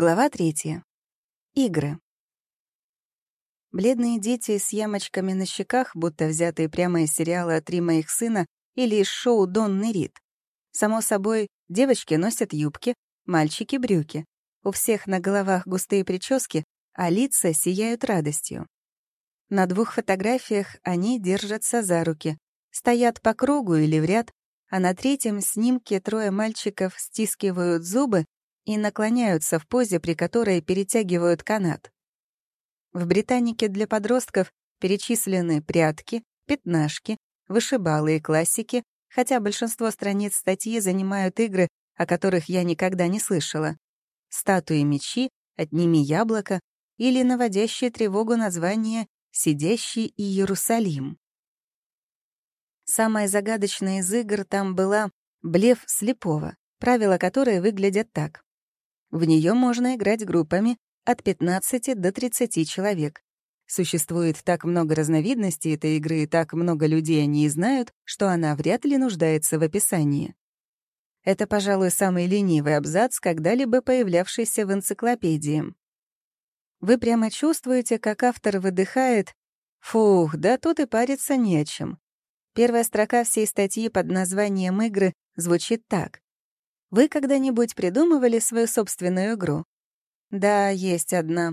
Глава третья. Игры. Бледные дети с ямочками на щеках, будто взятые прямо из сериала «Три моих сына» или из шоу «Донный Рид». Само собой, девочки носят юбки, мальчики — брюки. У всех на головах густые прически, а лица сияют радостью. На двух фотографиях они держатся за руки, стоят по кругу или в ряд, а на третьем снимке трое мальчиков стискивают зубы и наклоняются в позе, при которой перетягивают канат. В «Британике» для подростков перечислены прятки, пятнашки, вышибалы и классики, хотя большинство страниц статьи занимают игры, о которых я никогда не слышала. Статуи мечи, «Отними яблоко» или наводящее тревогу название «Сидящий Иерусалим». Самая загадочная из игр там была «Блеф слепого», правила которой выглядят так. В нее можно играть группами от 15 до 30 человек. Существует так много разновидностей этой игры и так много людей о ней знают, что она вряд ли нуждается в описании. Это, пожалуй, самый ленивый абзац, когда-либо появлявшийся в энциклопедии. Вы прямо чувствуете, как автор выдыхает «Фух, да тут и париться не о чем». Первая строка всей статьи под названием «Игры» звучит так. Вы когда-нибудь придумывали свою собственную игру? Да, есть одна.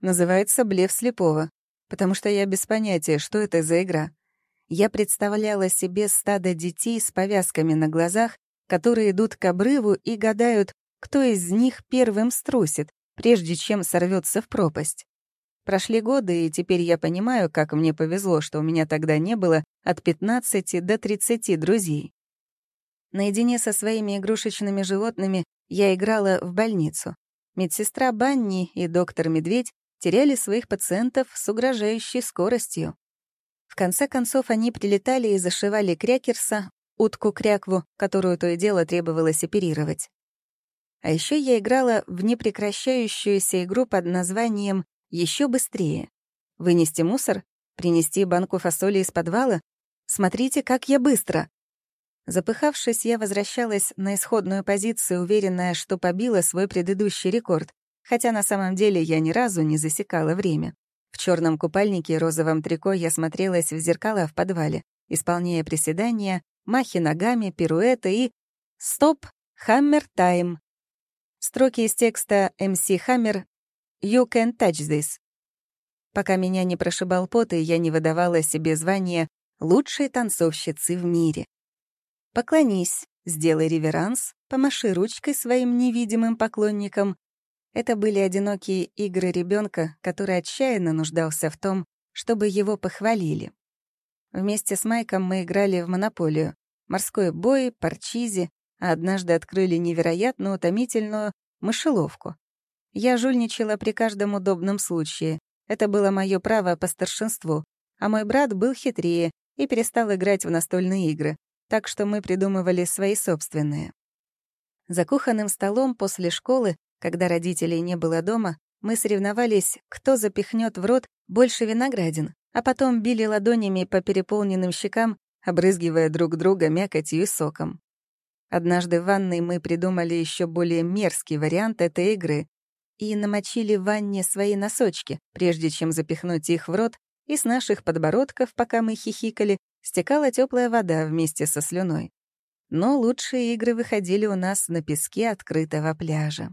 Называется «Блеф слепого», потому что я без понятия, что это за игра. Я представляла себе стадо детей с повязками на глазах, которые идут к обрыву и гадают, кто из них первым струсит, прежде чем сорвется в пропасть. Прошли годы, и теперь я понимаю, как мне повезло, что у меня тогда не было от 15 до 30 друзей. Наедине со своими игрушечными животными я играла в больницу. Медсестра Банни и доктор Медведь теряли своих пациентов с угрожающей скоростью. В конце концов, они прилетали и зашивали крякерса, утку-крякву, которую то и дело требовалось оперировать. А еще я играла в непрекращающуюся игру под названием «Еще быстрее». Вынести мусор? Принести банку фасоли из подвала? Смотрите, как я быстро! Запыхавшись, я возвращалась на исходную позицию, уверенная, что побила свой предыдущий рекорд, хотя на самом деле я ни разу не засекала время. В черном купальнике и розовом трико я смотрелась в зеркала в подвале, исполняя приседания, махи ногами, пируэты и... Стоп! Хаммер тайм! Строки из текста MC Hammer «You can touch this». Пока меня не прошибал пот, и я не выдавала себе звание лучшей танцовщицы в мире. Поклонись, сделай реверанс, помаши ручкой своим невидимым поклонникам. Это были одинокие игры ребенка, который отчаянно нуждался в том, чтобы его похвалили. Вместе с Майком мы играли в монополию, морской бой, парчизи, а однажды открыли невероятно утомительную мышеловку. Я жульничала при каждом удобном случае. Это было мое право по старшинству, а мой брат был хитрее и перестал играть в настольные игры так что мы придумывали свои собственные. За кухонным столом после школы, когда родителей не было дома, мы соревновались, кто запихнет в рот больше виноградин, а потом били ладонями по переполненным щекам, обрызгивая друг друга мякотью и соком. Однажды в ванной мы придумали еще более мерзкий вариант этой игры и намочили в ванне свои носочки, прежде чем запихнуть их в рот, и с наших подбородков, пока мы хихикали, стекала теплая вода вместе со слюной. Но лучшие игры выходили у нас на песке открытого пляжа.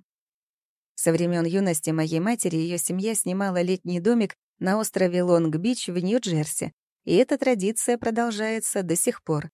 Со времен юности моей матери ее семья снимала летний домик на острове Лонг-Бич в Нью-Джерси, и эта традиция продолжается до сих пор.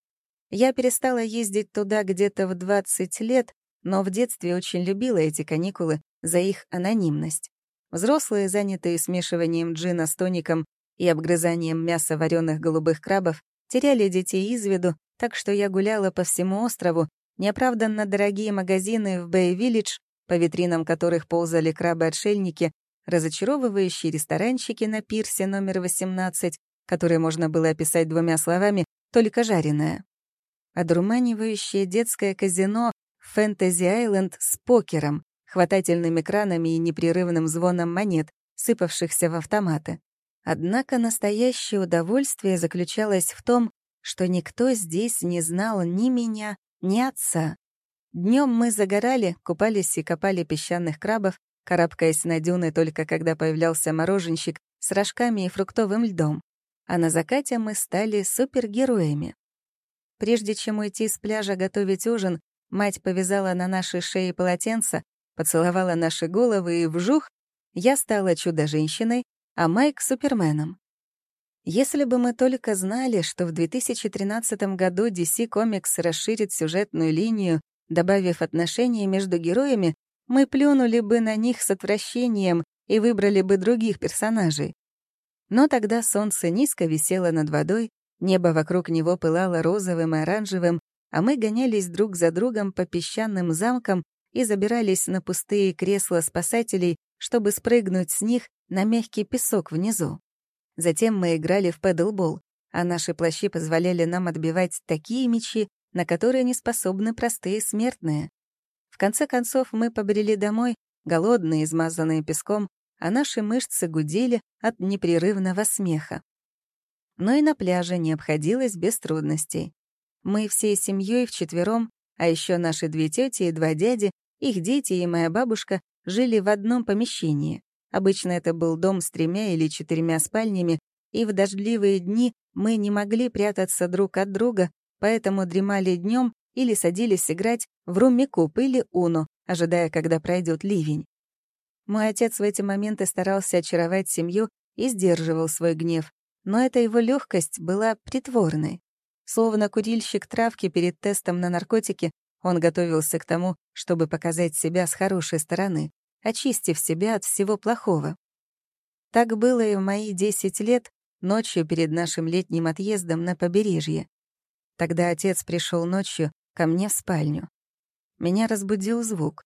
Я перестала ездить туда где-то в 20 лет, но в детстве очень любила эти каникулы за их анонимность. Взрослые, занятые смешиванием джина с тоником и обгрызанием мяса вареных голубых крабов, теряли детей из виду, так что я гуляла по всему острову, неоправданно дорогие магазины в Бэй-Виллидж, по витринам которых ползали крабы-отшельники, разочаровывающие ресторанчики на пирсе номер 18, которые можно было описать двумя словами «только жареное». Одурманивающее детское казино «Фэнтези-Айленд» с покером, хватательными кранами и непрерывным звоном монет, сыпавшихся в автоматы. Однако настоящее удовольствие заключалось в том, что никто здесь не знал ни меня, ни отца. Днем мы загорали, купались и копали песчаных крабов, карабкаясь на дюны только когда появлялся мороженщик с рожками и фруктовым льдом. А на закате мы стали супергероями. Прежде чем уйти с пляжа готовить ужин, мать повязала на наши шеи полотенца, поцеловала наши головы и вжух, я стала чудо-женщиной, а Майк — суперменом. Если бы мы только знали, что в 2013 году DC Comics расширит сюжетную линию, добавив отношения между героями, мы плюнули бы на них с отвращением и выбрали бы других персонажей. Но тогда солнце низко висело над водой, небо вокруг него пылало розовым и оранжевым, а мы гонялись друг за другом по песчаным замкам и забирались на пустые кресла спасателей, чтобы спрыгнуть с них на мягкий песок внизу. Затем мы играли в пэдлбол, а наши плащи позволяли нам отбивать такие мячи, на которые не способны простые смертные. В конце концов мы побрели домой, голодные, измазанные песком, а наши мышцы гудели от непрерывного смеха. Но и на пляже не обходилось без трудностей. Мы всей семьей вчетвером, а еще наши две тети и два дяди, их дети и моя бабушка жили в одном помещении. Обычно это был дом с тремя или четырьмя спальнями, и в дождливые дни мы не могли прятаться друг от друга, поэтому дремали днем или садились играть в румми-куб или уно, ожидая, когда пройдет ливень. Мой отец в эти моменты старался очаровать семью и сдерживал свой гнев, но эта его легкость была притворной. Словно курильщик травки перед тестом на наркотики, он готовился к тому, чтобы показать себя с хорошей стороны, очистив себя от всего плохого. Так было и в мои 10 лет, ночью перед нашим летним отъездом на побережье. Тогда отец пришел ночью ко мне в спальню. Меня разбудил звук,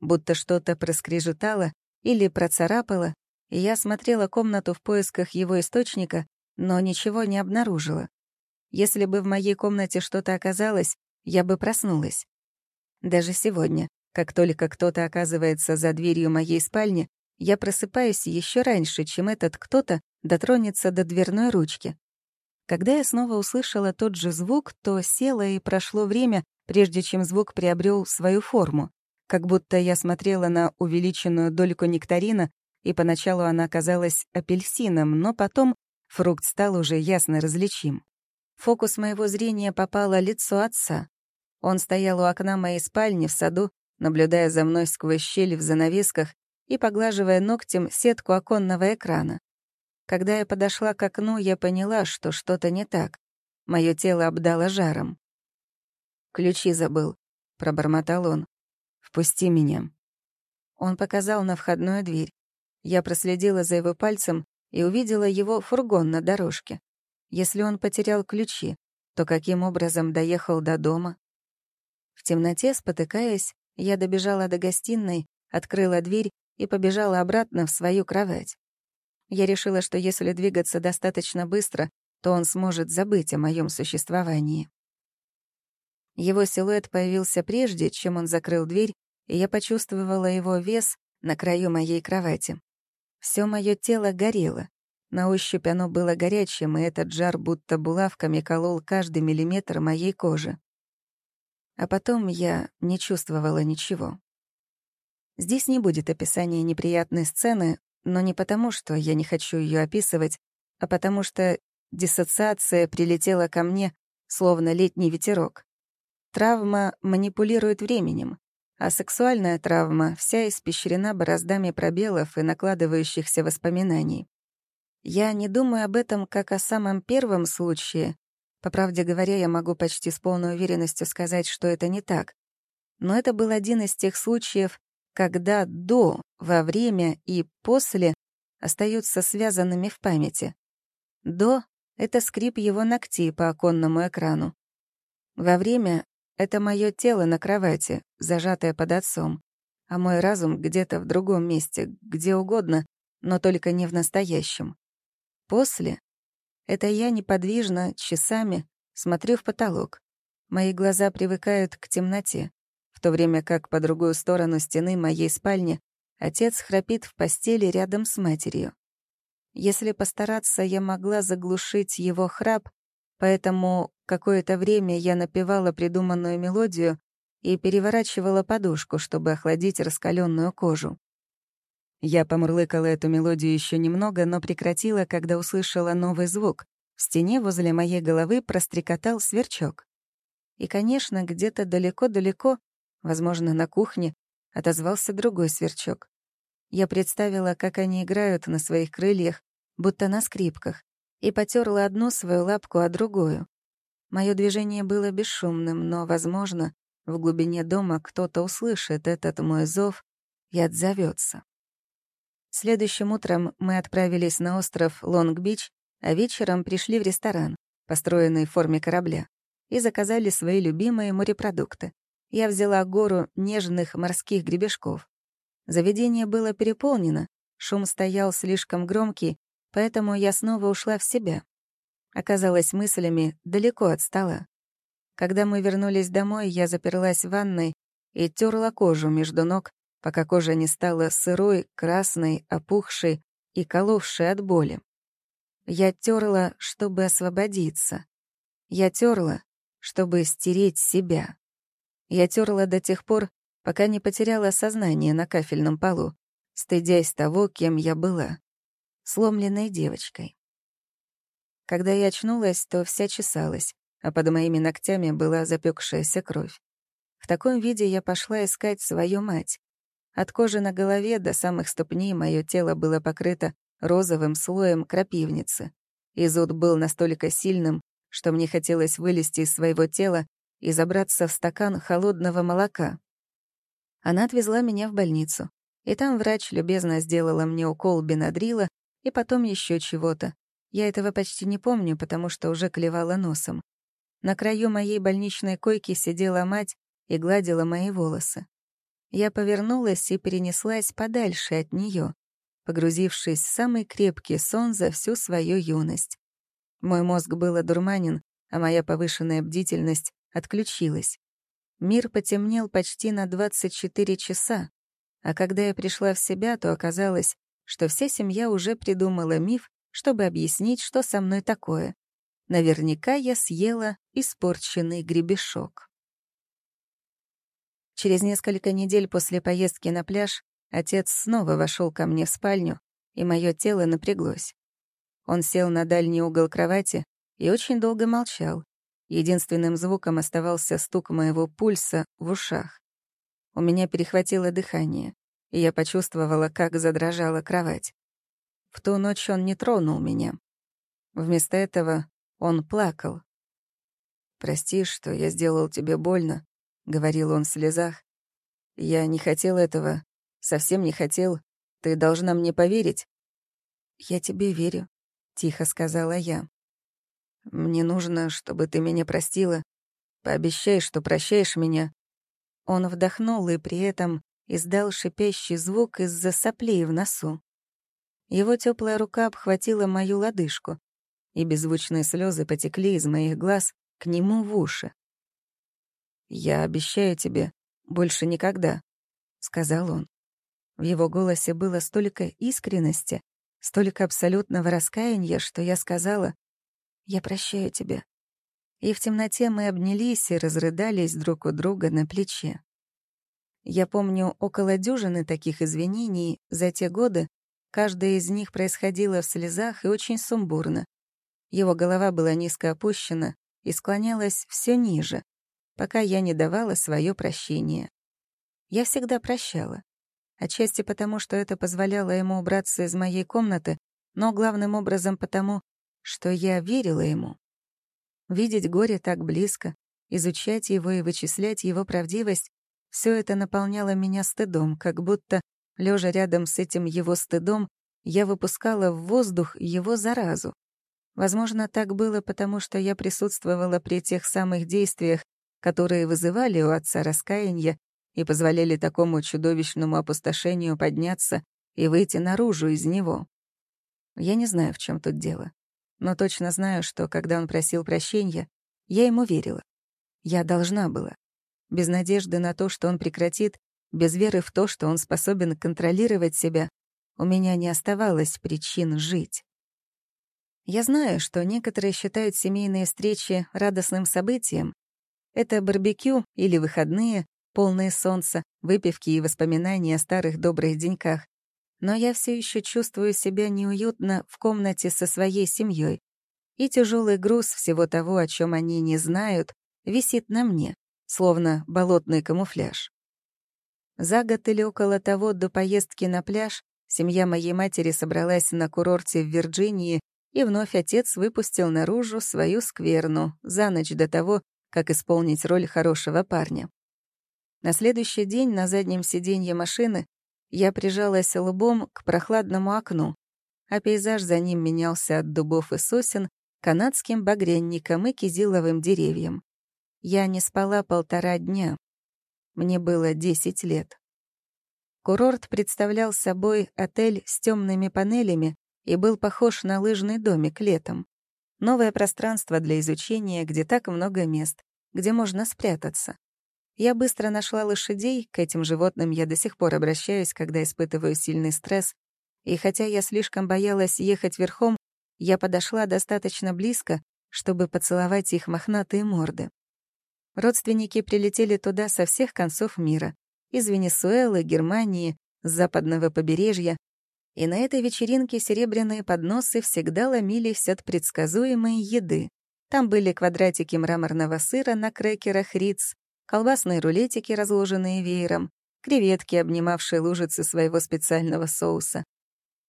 будто что-то проскрежетало или процарапало, и я смотрела комнату в поисках его источника, но ничего не обнаружила. Если бы в моей комнате что-то оказалось, я бы проснулась. Даже сегодня, как только кто-то оказывается за дверью моей спальни, я просыпаюсь еще раньше, чем этот кто-то дотронется до дверной ручки. Когда я снова услышала тот же звук, то села и прошло время, прежде чем звук приобрел свою форму. Как будто я смотрела на увеличенную дольку нектарина, и поначалу она казалась апельсином, но потом фрукт стал уже ясно различим. Фокус моего зрения попало лицо отца. Он стоял у окна моей спальни в саду, наблюдая за мной сквозь щели в занавесках и поглаживая ногтем сетку оконного экрана. Когда я подошла к окну, я поняла, что что-то не так. Мое тело обдало жаром. «Ключи забыл», — пробормотал он. «Впусти меня». Он показал на входную дверь. Я проследила за его пальцем и увидела его фургон на дорожке. Если он потерял ключи, то каким образом доехал до дома? В темноте, спотыкаясь, я добежала до гостиной, открыла дверь и побежала обратно в свою кровать. Я решила, что если двигаться достаточно быстро, то он сможет забыть о моем существовании. Его силуэт появился прежде, чем он закрыл дверь, и я почувствовала его вес на краю моей кровати. Все мое тело горело. На ощупь оно было горячим, и этот жар будто булавками колол каждый миллиметр моей кожи. А потом я не чувствовала ничего. Здесь не будет описания неприятной сцены, но не потому, что я не хочу ее описывать, а потому что диссоциация прилетела ко мне, словно летний ветерок. Травма манипулирует временем, а сексуальная травма вся испещрена бороздами пробелов и накладывающихся воспоминаний. Я не думаю об этом как о самом первом случае, по правде говоря, я могу почти с полной уверенностью сказать, что это не так. Но это был один из тех случаев, когда до, во время и после остаются связанными в памяти. До — это скрип его ногтей по оконному экрану. Во время — это мое тело на кровати, зажатое под отцом, а мой разум где-то в другом месте, где угодно, но только не в настоящем. После это я неподвижно, часами, смотрю в потолок. Мои глаза привыкают к темноте, в то время как по другую сторону стены моей спальни отец храпит в постели рядом с матерью. Если постараться, я могла заглушить его храп, поэтому какое-то время я напевала придуманную мелодию и переворачивала подушку, чтобы охладить раскаленную кожу. Я помурлыкала эту мелодию еще немного, но прекратила, когда услышала новый звук. В стене возле моей головы прострекотал сверчок. И, конечно, где-то далеко-далеко, возможно, на кухне, отозвался другой сверчок. Я представила, как они играют на своих крыльях, будто на скрипках, и потерла одну свою лапку, а другую. Мое движение было бесшумным, но, возможно, в глубине дома кто-то услышит этот мой зов и отзовется. Следующим утром мы отправились на остров Лонг-Бич, а вечером пришли в ресторан, построенный в форме корабля, и заказали свои любимые морепродукты. Я взяла гору нежных морских гребешков. Заведение было переполнено, шум стоял слишком громкий, поэтому я снова ушла в себя. Оказалась мыслями далеко от стола. Когда мы вернулись домой, я заперлась в ванной и терла кожу между ног, пока кожа не стала сырой, красной, опухшей и коловшей от боли. Я терла, чтобы освободиться. Я терла, чтобы стереть себя. Я терла до тех пор, пока не потеряла сознание на кафельном полу, стыдясь того, кем я была. Сломленной девочкой. Когда я очнулась, то вся чесалась, а под моими ногтями была запекшаяся кровь. В таком виде я пошла искать свою мать. От кожи на голове до самых ступней мое тело было покрыто розовым слоем крапивницы. И зуд был настолько сильным, что мне хотелось вылезти из своего тела и забраться в стакан холодного молока. Она отвезла меня в больницу. И там врач любезно сделала мне укол бенадрила и потом еще чего-то. Я этого почти не помню, потому что уже клевала носом. На краю моей больничной койки сидела мать и гладила мои волосы. Я повернулась и перенеслась подальше от нее, погрузившись в самый крепкий сон за всю свою юность. Мой мозг был одурманен, а моя повышенная бдительность отключилась. Мир потемнел почти на 24 часа, а когда я пришла в себя, то оказалось, что вся семья уже придумала миф, чтобы объяснить, что со мной такое. Наверняка я съела испорченный гребешок. Через несколько недель после поездки на пляж отец снова вошел ко мне в спальню, и мое тело напряглось. Он сел на дальний угол кровати и очень долго молчал, Единственным звуком оставался стук моего пульса в ушах. У меня перехватило дыхание, и я почувствовала, как задрожала кровать. В ту ночь он не тронул меня. Вместо этого он плакал. «Прости, что я сделал тебе больно», — говорил он в слезах. «Я не хотел этого, совсем не хотел. Ты должна мне поверить». «Я тебе верю», — тихо сказала я. Мне нужно, чтобы ты меня простила. Пообещай, что прощаешь меня». Он вдохнул и при этом издал шипящий звук из-за соплей в носу. Его теплая рука обхватила мою лодыжку, и беззвучные слезы потекли из моих глаз к нему в уши. «Я обещаю тебе, больше никогда», — сказал он. В его голосе было столько искренности, столько абсолютного раскаяния, что я сказала, я прощаю тебя». И в темноте мы обнялись и разрыдались друг у друга на плече. Я помню около дюжины таких извинений за те годы, каждая из них происходила в слезах и очень сумбурно. Его голова была низко опущена и склонялась все ниже, пока я не давала свое прощение. Я всегда прощала. Отчасти потому, что это позволяло ему убраться из моей комнаты, но главным образом потому, что я верила ему. Видеть горе так близко, изучать его и вычислять его правдивость — все это наполняло меня стыдом, как будто, лежа рядом с этим его стыдом, я выпускала в воздух его заразу. Возможно, так было потому, что я присутствовала при тех самых действиях, которые вызывали у отца раскаяние и позволяли такому чудовищному опустошению подняться и выйти наружу из него. Я не знаю, в чем тут дело но точно знаю, что, когда он просил прощения, я ему верила. Я должна была. Без надежды на то, что он прекратит, без веры в то, что он способен контролировать себя, у меня не оставалось причин жить. Я знаю, что некоторые считают семейные встречи радостным событием. Это барбекю или выходные, полные солнца, выпивки и воспоминания о старых добрых деньках. но я все еще чувствую себя неуютно в комнате со своей семьей, и тяжелый груз всего того, о чем они не знают, висит на мне, словно болотный камуфляж. За год или около того до поездки на пляж семья моей матери собралась на курорте в Вирджинии, и вновь отец выпустил наружу свою скверну за ночь до того, как исполнить роль хорошего парня. На следующий день на заднем сиденье машины я прижалась лбом к прохладному окну, а пейзаж за ним менялся от дубов и сосен канадским багрянником и кизиловым деревьям. Я не спала полтора дня. Мне было 10 лет. Курорт представлял собой отель с темными панелями и был похож на лыжный домик летом. Новое пространство для изучения, где так много мест, где можно спрятаться. Я быстро нашла лошадей, к этим животным я до сих пор обращаюсь, когда испытываю сильный стресс, и хотя я слишком боялась ехать верхом, я подошла достаточно близко, чтобы поцеловать их мохнатые морды. Родственники прилетели туда со всех концов мира. Из Венесуэлы, Германии, с западного побережья. И на этой вечеринке серебряные подносы всегда ломились от предсказуемой еды. Там были квадратики мраморного сыра на крекерах Риц, колбасные рулетики, разложенные веером, креветки, обнимавшие лужицы своего специального соуса.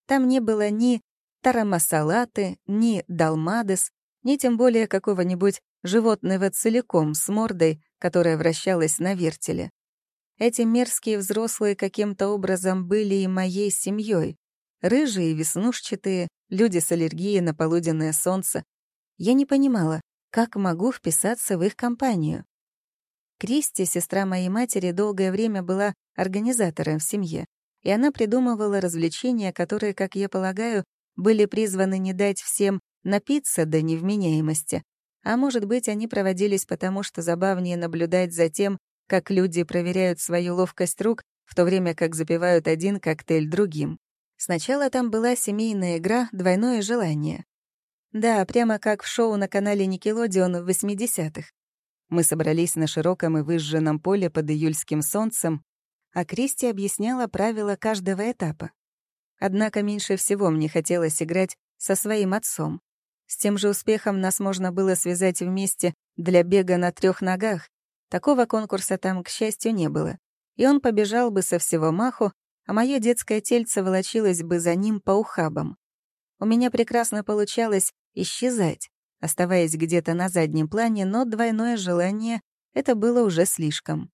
Там не было ни тарамасалаты, ни далмадес, ни тем более какого-нибудь животного целиком с мордой, которая вращалась на вертеле. Эти мерзкие взрослые каким-то образом были и моей семьей. Рыжие, веснушчатые, люди с аллергией на полуденное солнце. Я не понимала, как могу вписаться в их компанию. Кристи, сестра моей матери, долгое время была организатором в семье, и она придумывала развлечения, которые, как я полагаю, были призваны не дать всем напиться до невменяемости. А может быть, они проводились потому, что забавнее наблюдать за тем, как люди проверяют свою ловкость рук, в то время как запивают один коктейль другим. Сначала там была семейная игра «Двойное желание». Да, прямо как в шоу на канале Никелодеон в 80-х. Мы собрались на широком и выжженном поле под июльским солнцем, а Кристи объясняла правила каждого этапа. Однако меньше всего мне хотелось играть со своим отцом. С тем же успехом нас можно было связать вместе для бега на трех ногах. Такого конкурса там, к счастью, не было. И он побежал бы со всего маху, а мое детское тельце волочилось бы за ним по ухабам. У меня прекрасно получалось исчезать, оставаясь где-то на заднем плане, но двойное желание — это было уже слишком.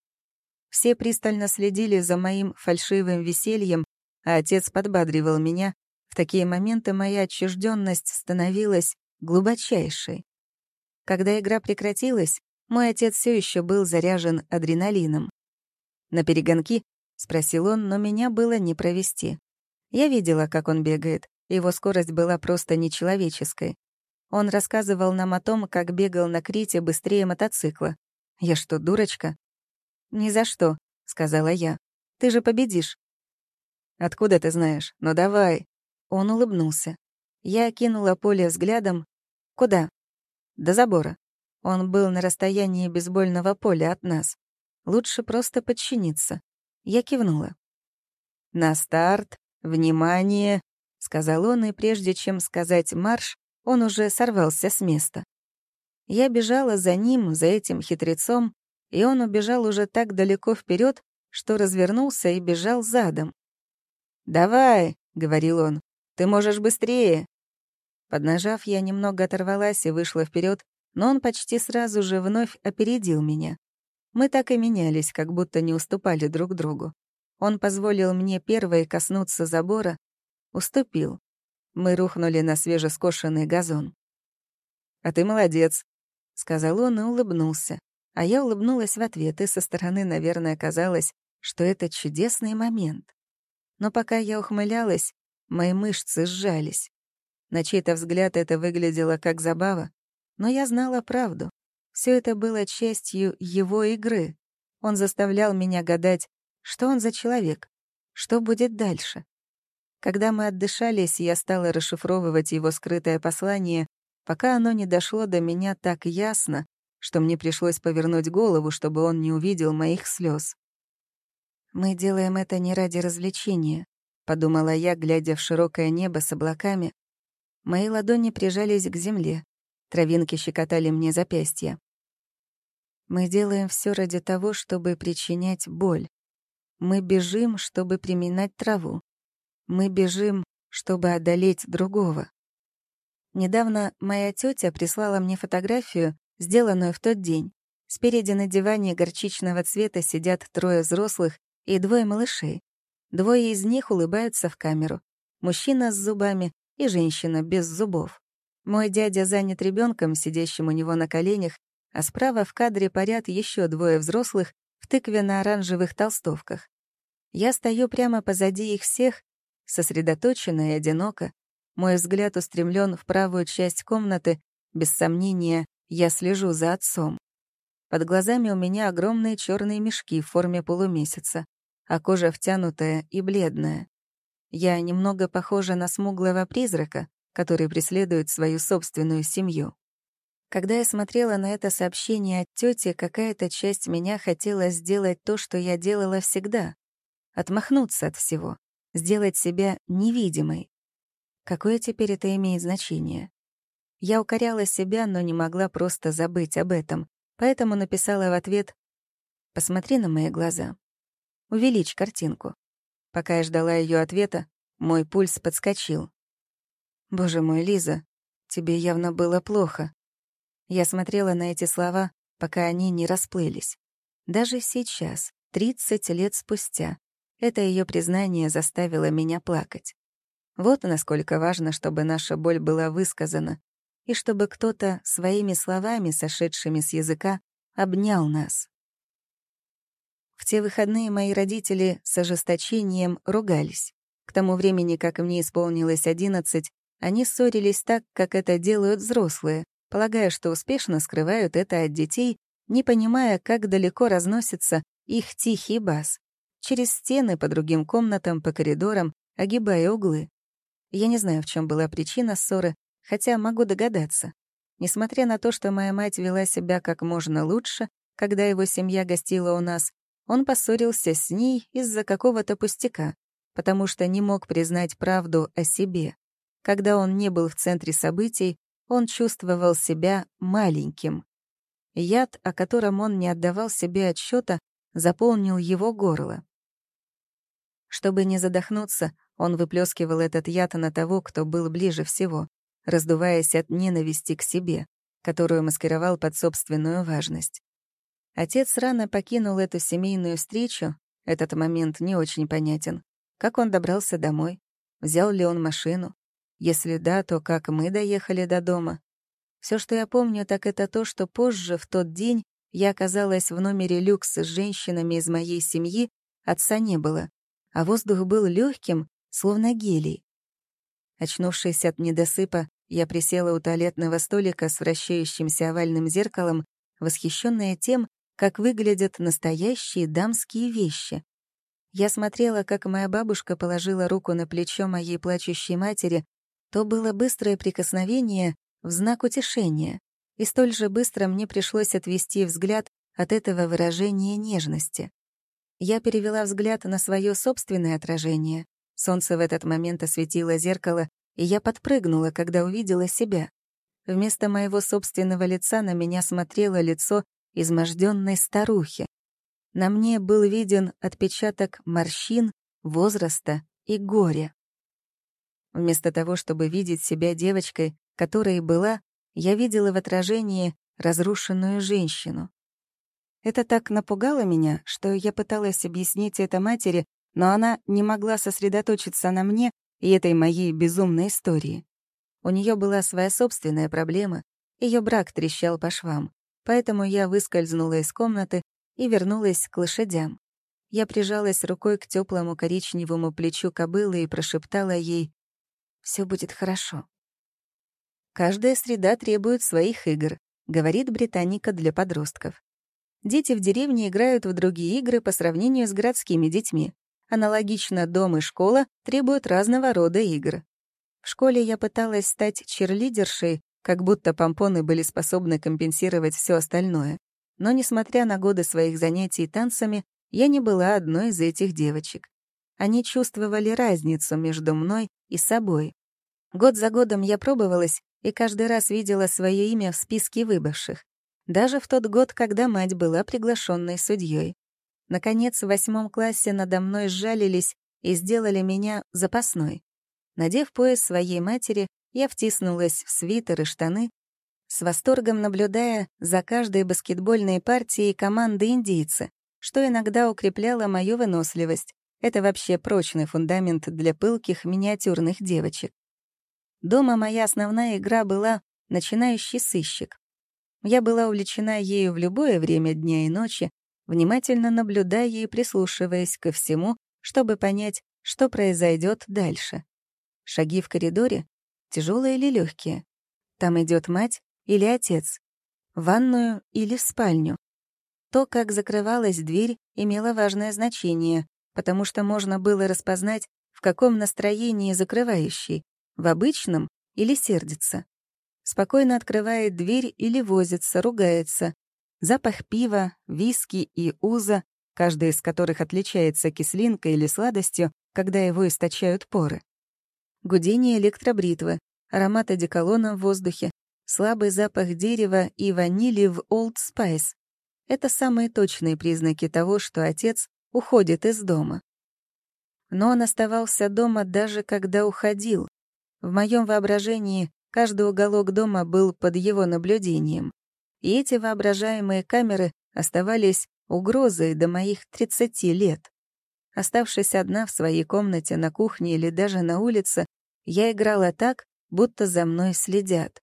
Все пристально следили за моим фальшивым весельем, а отец подбадривал меня. В такие моменты моя отчужденность становилась глубочайшей. Когда игра прекратилась, мой отец все еще был заряжен адреналином. «На перегонки?» — спросил он, но меня было не провести. Я видела, как он бегает, его скорость была просто нечеловеческой. Он рассказывал нам о том, как бегал на Крите быстрее мотоцикла. «Я что, дурочка?» «Ни за что», — сказала я. «Ты же победишь». «Откуда ты знаешь? Ну давай». Он улыбнулся. Я окинула поле взглядом. «Куда?» «До забора». Он был на расстоянии бейсбольного поля от нас. Лучше просто подчиниться. Я кивнула. «На старт! Внимание!» — сказал он, и прежде чем сказать «марш», он уже сорвался с места. Я бежала за ним, за этим хитрецом, и он убежал уже так далеко вперед, что развернулся и бежал задом. «Давай», — говорил он, — «ты можешь быстрее». Поднажав, я немного оторвалась и вышла вперед, но он почти сразу же вновь опередил меня. Мы так и менялись, как будто не уступали друг другу. Он позволил мне первой коснуться забора, уступил. Мы рухнули на свежескошенный газон. «А ты молодец», — сказал он и улыбнулся. А я улыбнулась в ответ, и со стороны, наверное, казалось, что это чудесный момент. Но пока я ухмылялась, мои мышцы сжались. На чей-то взгляд это выглядело как забава, но я знала правду. Все это было частью его игры. Он заставлял меня гадать, что он за человек, что будет дальше. Когда мы отдышались, я стала расшифровывать его скрытое послание, пока оно не дошло до меня так ясно, что мне пришлось повернуть голову, чтобы он не увидел моих слез. Мы делаем это не ради развлечения. — подумала я, глядя в широкое небо с облаками. Мои ладони прижались к земле. Травинки щекотали мне запястья. Мы делаем все ради того, чтобы причинять боль. Мы бежим, чтобы приминать траву. Мы бежим, чтобы одолеть другого. Недавно моя тетя прислала мне фотографию, сделанную в тот день. Спереди на диване горчичного цвета сидят трое взрослых и двое малышей. Двое из них улыбаются в камеру. Мужчина с зубами и женщина без зубов. Мой дядя занят ребенком, сидящим у него на коленях, а справа в кадре парят еще двое взрослых в тыкве на оранжевых толстовках. Я стою прямо позади их всех, сосредоточенно и одиноко. Мой взгляд устремлен в правую часть комнаты, без сомнения, я слежу за отцом. Под глазами у меня огромные черные мешки в форме полумесяца а кожа втянутая и бледная. Я немного похожа на смуглого призрака, который преследует свою собственную семью. Когда я смотрела на это сообщение от тети, какая-то часть меня хотела сделать то, что я делала всегда — отмахнуться от всего, сделать себя невидимой. Какое теперь это имеет значение? Я укоряла себя, но не могла просто забыть об этом, поэтому написала в ответ «Посмотри на мои глаза. Увеличь картинку. Пока я ждала ее ответа, мой пульс подскочил. «Боже мой, Лиза, тебе явно было плохо». Я смотрела на эти слова, пока они не расплылись. Даже сейчас, 30 лет спустя, это ее признание заставило меня плакать. Вот насколько важно, чтобы наша боль была высказана, и чтобы кто-то своими словами, сошедшими с языка, обнял нас. В те выходные мои родители с ожесточением ругались. К тому времени, как мне исполнилось одиннадцать, они ссорились так, как это делают взрослые, полагая, что успешно скрывают это от детей, не понимая, как далеко разносится их тихий бас. Через стены, по другим комнатам, по коридорам, огибая углы. Я не знаю, в чем была причина ссоры, хотя могу догадаться. Несмотря на то, что моя мать вела себя как можно лучше, когда его семья гостила у нас, он поссорился с ней из-за какого-то пустяка, потому что не мог признать правду о себе. Когда он не был в центре событий, он чувствовал себя маленьким. Яд, о котором он не отдавал себе отчета, заполнил его горло. Чтобы не задохнуться, он выплескивал этот яд на того, кто был ближе всего, раздуваясь от ненависти к себе, которую маскировал под собственную важность. Отец рано покинул эту семейную встречу, этот момент не очень понятен. Как он добрался домой? Взял ли он машину? Если да, то как мы доехали до дома? Все, что я помню, так это то, что позже, в тот день, я оказалась в номере люкс с женщинами из моей семьи, отца не было, а воздух был легким, словно гелий. Очнувшись от недосыпа, я присела у туалетного столика с вращающимся овальным зеркалом, восхищенная тем, как выглядят настоящие дамские вещи. Я смотрела, как моя бабушка положила руку на плечо моей плачущей матери, то было быстрое прикосновение в знак утешения, и столь же быстро мне пришлось отвести взгляд от этого выражения нежности. Я перевела взгляд на свое собственное отражение. Солнце в этот момент осветило зеркало, и я подпрыгнула, когда увидела себя. Вместо моего собственного лица на меня смотрело лицо изможденной старухи. На мне был виден отпечаток морщин, возраста и горя. Вместо того, чтобы видеть себя девочкой, которой была, я видела в отражении разрушенную женщину. Это так напугало меня, что я пыталась объяснить это матери, но она не могла сосредоточиться на мне и этой моей безумной истории. У нее была своя собственная проблема, ее брак трещал по швам. Поэтому я выскользнула из комнаты и вернулась к лошадям. Я прижалась рукой к теплому коричневому плечу кобылы и прошептала ей «Все будет хорошо». «Каждая среда требует своих игр», — говорит британика для подростков. Дети в деревне играют в другие игры по сравнению с городскими детьми. Аналогично дом и школа требуют разного рода игр. В школе я пыталась стать черлидершей, как будто помпоны были способны компенсировать все остальное. Но, несмотря на годы своих занятий танцами, я не была одной из этих девочек. они чувствовали разницу между мной и собой. Год за годом я пробовалась и каждый раз видела свое имя в списке выбывших. Даже в тот год, когда мать была приглашенной судьей. Наконец, в восьмом классе надо мной сжалились и сделали меня запасной. Надев пояс своей матери, я втиснулась в свитер и штаны, с восторгом наблюдая за каждой баскетбольной партией команды индийца, что иногда укрепляло мою выносливость. Это вообще прочный фундамент для пылких миниатюрных девочек. Дома моя основная игра была «Начинающий сыщик». Я была увлечена ею в любое время дня и ночи, внимательно наблюдая и прислушиваясь ко всему, чтобы понять, что произойдет дальше. Шаги в коридоре — тяжелые или легкие. Там идет мать или отец, в ванную или в спальню. То, как закрывалась дверь, имело важное значение, потому что можно было распознать, в каком настроении закрывающий, в обычном или сердится. Спокойно открывает дверь или возится, ругается. Запах пива, виски и уза, каждый из которых отличается кислинкой или сладостью, когда его источают поры. Гудение электробритвы, аромат одеколона в воздухе, слабый запах дерева и ванили в Old Spice. Это самые точные признаки того, что отец уходит из дома. Но он оставался дома даже когда уходил. В моем воображении каждый уголок дома был под его наблюдением. И эти воображаемые камеры оставались угрозой до моих 30 лет. Оставшись одна в своей комнате, на кухне или даже на улице, я играла так, будто за мной следят.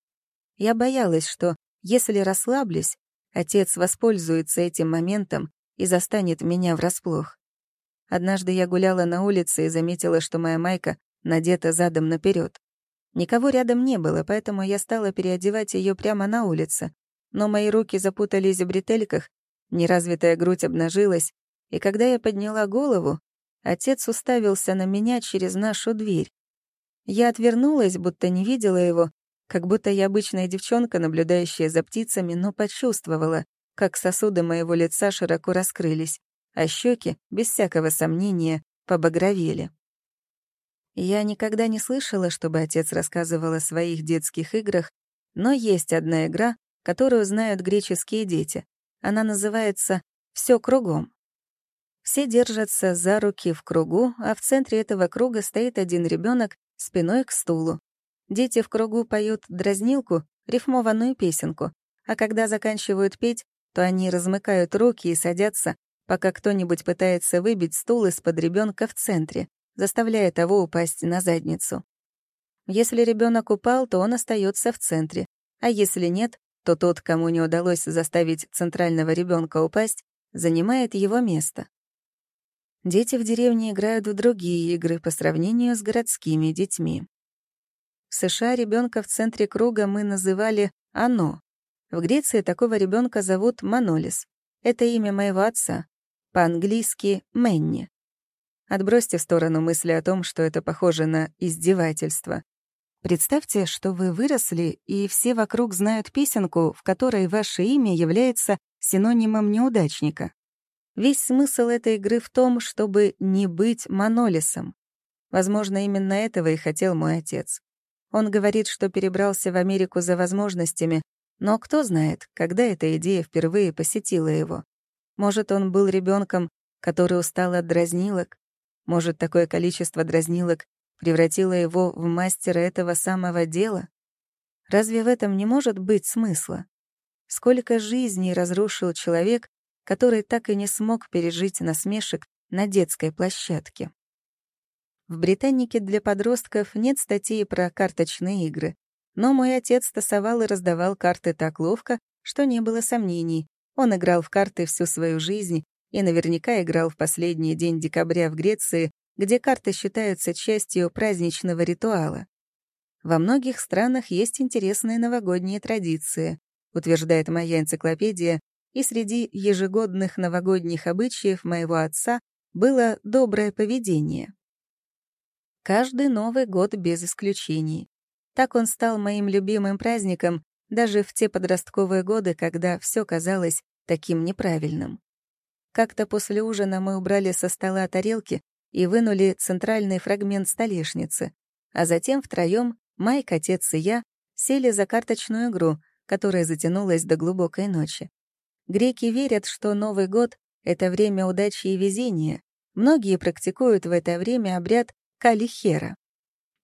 Я боялась, что, если расслаблюсь, отец воспользуется этим моментом и застанет меня врасплох. Однажды я гуляла на улице и заметила, что моя майка надета задом наперед. Никого рядом не было, поэтому я стала переодевать ее прямо на улице. Но мои руки запутались в бретельках, неразвитая грудь обнажилась, и когда я подняла голову, отец уставился на меня через нашу дверь. Я отвернулась, будто не видела его, как будто я обычная девчонка, наблюдающая за птицами, но почувствовала, как сосуды моего лица широко раскрылись, а щеки, без всякого сомнения, побагровели. Я никогда не слышала, чтобы отец рассказывал о своих детских играх, но есть одна игра, которую знают греческие дети. Она называется «Всё кругом». Все держатся за руки в кругу, а в центре этого круга стоит один ребенок спиной к стулу. Дети в кругу поют дразнилку, рифмованную песенку, а когда заканчивают петь, то они размыкают руки и садятся, пока кто-нибудь пытается выбить стул из-под ребенка в центре заставляя того упасть на задницу. Если ребенок упал, то он остается в центре, а если нет, то тот, кому не удалось заставить центрального ребенка упасть, занимает его место. Дети в деревне играют в другие игры по сравнению с городскими детьми. В США ребенка в центре круга мы называли «оно». В Греции такого ребенка зовут Манолис. Это имя моего отца. По-английски «Мэнни». Отбросьте в сторону мысли о том, что это похоже на издевательство. Представьте, что вы выросли, и все вокруг знают песенку, в которой ваше имя является синонимом неудачника. Весь смысл этой игры в том, чтобы не быть монолисом. Возможно, именно этого и хотел мой отец. Он говорит, что перебрался в Америку за возможностями, но кто знает, когда эта идея впервые посетила его. Может, он был ребенком, который устал от дразнилок, может, такое количество дразнилок превратило его в мастера этого самого дела? Разве в этом не может быть смысла? Сколько жизней разрушил человек, который так и не смог пережить насмешек на детской площадке? В «Британнике для подростков» нет статьи про карточные игры, но мой отец тасовал и раздавал карты так ловко, что не было сомнений. Он играл в карты всю свою жизнь и наверняка играл в последний день декабря в Греции, где карты считаются частью праздничного ритуала. Во многих странах есть интересные новогодние традиции, утверждает моя энциклопедия, и среди ежегодных новогодних обычаев моего отца было доброе поведение. Каждый Новый год без исключений. Так он стал моим любимым праздником даже в те подростковые годы, когда все казалось таким неправильным. Как-то после ужина мы убрали со стола тарелки, и вынули центральный фрагмент столешницы, а затем втроем Майк, отец и я сели за карточную игру, которая затянулась до глубокой ночи. Греки верят, что Новый год — это время удачи и везения. Многие практикуют в это время обряд калихера.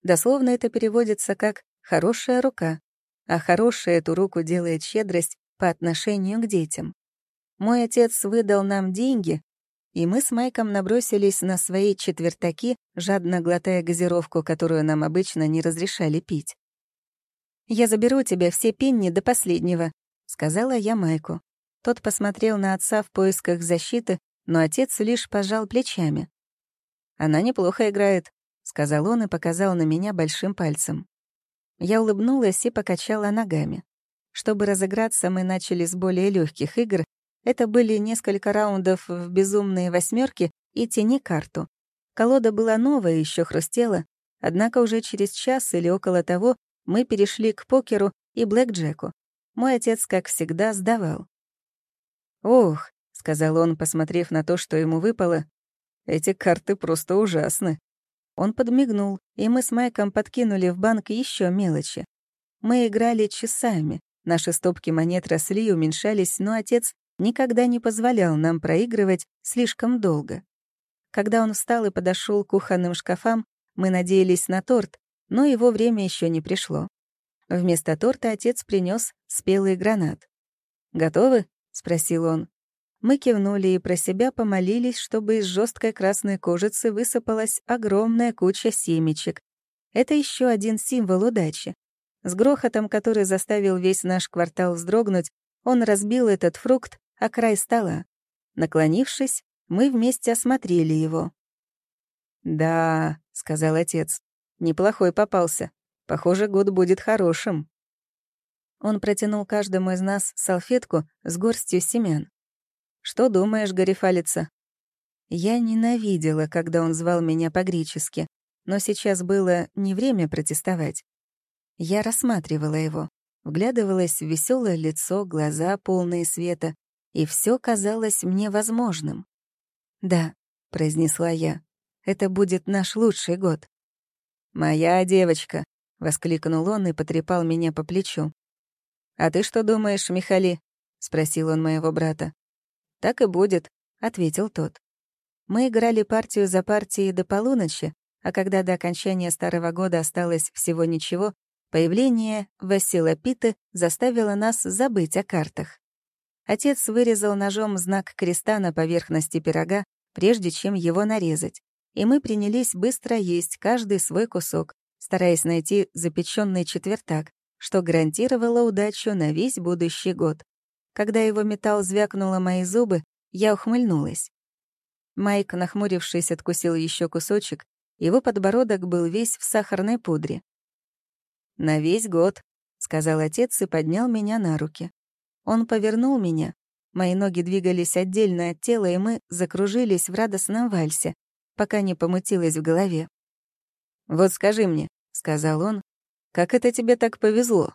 Дословно это переводится как «хорошая рука», а хорошая эту руку делает щедрость по отношению к детям. Мой отец выдал нам деньги, и мы с Майком набросились на свои четвертаки, жадно глотая газировку, которую нам обычно не разрешали пить. «Я заберу тебя все пенни до последнего», — сказала я Майку. Тот посмотрел на отца в поисках защиты, но отец лишь пожал плечами. «Она неплохо играет», — сказал он и показал на меня большим пальцем. Я улыбнулась и покачала ногами. Чтобы разыграться, мы начали с более легких игр. Это были несколько раундов в безумные восьмерки и тени карту. Колода была новая, еще хрустела, однако уже через час или около того мы перешли к покеру и блэкджеку. Мой отец, как всегда, сдавал. «Ох», — сказал он, посмотрев на то, что ему выпало, — «эти карты просто ужасны». Он подмигнул, и мы с Майком подкинули в банк еще мелочи. Мы играли часами, наши стопки монет росли и уменьшались, но отец никогда не позволял нам проигрывать слишком долго. Когда он встал и подошел к кухонным шкафам, мы надеялись на торт, но его время еще не пришло. Вместо торта отец принес спелый гранат. «Готовы?» — спросил он. Мы кивнули и про себя помолились, чтобы из жесткой красной кожицы высыпалась огромная куча семечек. Это еще один символ удачи. С грохотом, который заставил весь наш квартал вздрогнуть, он разбил этот фрукт о край стола. Наклонившись, мы вместе осмотрели его. «Да», — сказал отец, — «неплохой попался. Похоже, год будет хорошим». Он протянул каждому из нас салфетку с горстью семян. «Что думаешь, Гарифалица?» Я ненавидела, когда он звал меня по-гречески, но сейчас было не время протестовать. Я рассматривала его, вглядывалась в веселое лицо, глаза, полные света, и все казалось мне возможным. «Да», — произнесла я, — «это будет наш лучший год». «Моя девочка», — воскликнул он и потрепал меня по плечу. «А ты что думаешь, Михали?» — спросил он моего брата. «Так и будет», — ответил тот. Мы играли партию за партией до полуночи, а когда до окончания Старого года осталось всего ничего, появление Васила Питы заставило нас забыть о картах. Отец вырезал ножом знак креста на поверхности пирога, прежде чем его нарезать, и мы принялись быстро есть каждый свой кусок, стараясь найти запеченный четвертак, что гарантировало удачу на весь будущий год. Когда его металл звякнуло мои зубы, я ухмыльнулась. Майк, нахмурившись, откусил еще кусочек, его подбородок был весь в сахарной пудре. «На весь год», — сказал отец и поднял меня на руки. Он повернул меня. Мои ноги двигались отдельно от тела, и мы закружились в радостном вальсе, пока не помутилось в голове. «Вот скажи мне», — сказал он, — «как это тебе так повезло?»